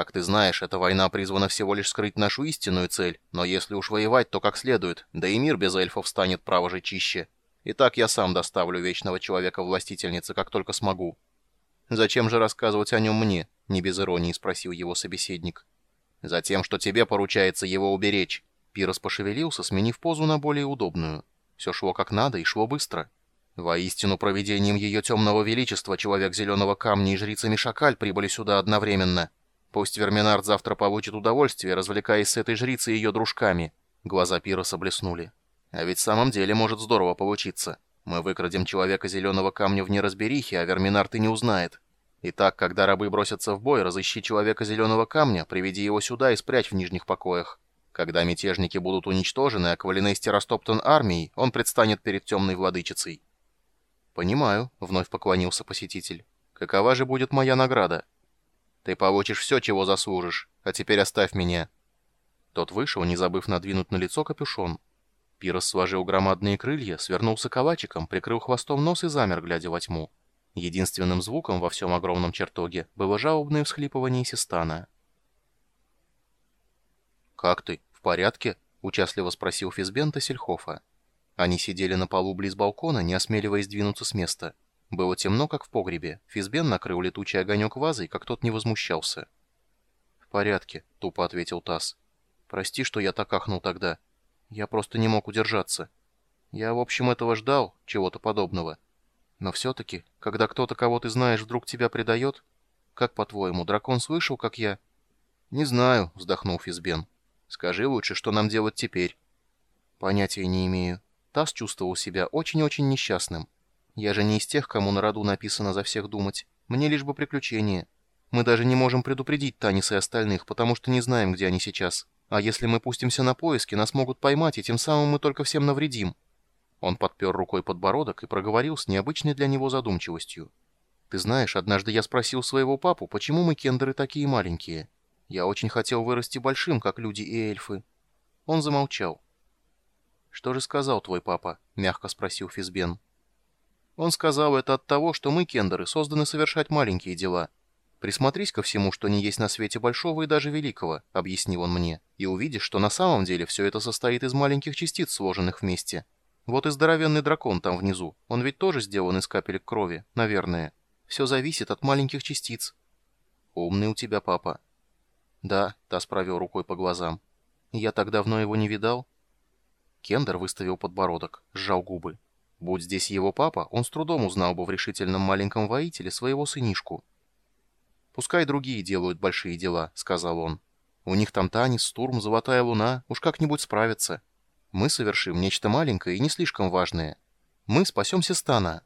Как ты знаешь, эта война призвана всего лишь скрыть нашу истинную цель, но если уж воевать, то как следует, да и мир без эльфов станет право же чище. И так я сам доставлю Вечного Человека-Властительницы, как только смогу». «Зачем же рассказывать о нем мне?» — не без иронии спросил его собеседник. «Затем, что тебе поручается его уберечь». Пирос пошевелился, сменив позу на более удобную. Все шло как надо и шло быстро. Воистину, проведением ее темного величества Человек Зеленого Камня и Жрица Мишакаль прибыли сюда одновременно. Пусть Верминард завтра получит удовольствие, развлекаясь с этой жрицей и ее дружками. Глаза Пироса блеснули. А ведь в самом деле может здорово получиться. Мы выкрадем человека зеленого камня в неразберихе, а Верминард и не узнает. Итак, когда рабы бросятся в бой, разыщи человека зеленого камня, приведи его сюда и спрячь в нижних покоях. Когда мятежники будут уничтожены, а Квалинести растоптан армией, он предстанет перед темной владычицей. «Понимаю», — вновь поклонился посетитель. «Какова же будет моя награда?» «Ты получишь все, чего заслужишь, а теперь оставь меня». Тот вышел, не забыв надвинуть на лицо капюшон. Пирос сложил громадные крылья, свернулся калачиком, прикрыл хвостом нос и замер, глядя во тьму. Единственным звуком во всем огромном чертоге было жалобное всхлипывание Систана. «Как ты? В порядке?» — участливо спросил Физбента Сельхофа. Они сидели на полу близ балкона, не осмеливаясь двинуться с места. Было темно, как в погребе. Физбен накрыл летучий огонек вазой, как тот не возмущался. «В порядке», — тупо ответил Тасс. «Прости, что я так ахнул тогда. Я просто не мог удержаться. Я, в общем, этого ждал, чего-то подобного. Но все-таки, когда кто-то, кого ты знаешь, вдруг тебя предает... Как, по-твоему, дракон слышал, как я...» «Не знаю», — вздохнул Физбен. «Скажи лучше, что нам делать теперь?» «Понятия не имею». Тасс чувствовал себя очень-очень несчастным. «Я же не из тех, кому на роду написано за всех думать. Мне лишь бы приключения. Мы даже не можем предупредить Танис и остальных, потому что не знаем, где они сейчас». А если мы пустимся на поиски, нас могут поймать, и тем самым мы только всем навредим». Он подпер рукой подбородок и проговорил с необычной для него задумчивостью. «Ты знаешь, однажды я спросил своего папу, почему мы кендеры такие маленькие. Я очень хотел вырасти большим, как люди и эльфы». Он замолчал. «Что же сказал твой папа?» — мягко спросил Физбен. «Он сказал это от того, что мы, кендеры, созданы совершать маленькие дела». «Присмотрись ко всему, что не есть на свете большого и даже великого», — объяснил он мне, «и увидишь, что на самом деле все это состоит из маленьких частиц, сложенных вместе. Вот и здоровенный дракон там внизу, он ведь тоже сделан из капелек крови, наверное. Все зависит от маленьких частиц». «Умный у тебя папа». «Да», — Тас провел рукой по глазам. «Я так давно его не видал». Кендер выставил подбородок, сжал губы. Будь здесь его папа, он с трудом узнал бы в решительном маленьком воителе своего сынишку. «Пускай другие делают большие дела», — сказал он. «У них там танец, стурм, золотая луна, уж как-нибудь справятся. Мы совершим нечто маленькое и не слишком важное. Мы спасем Систана».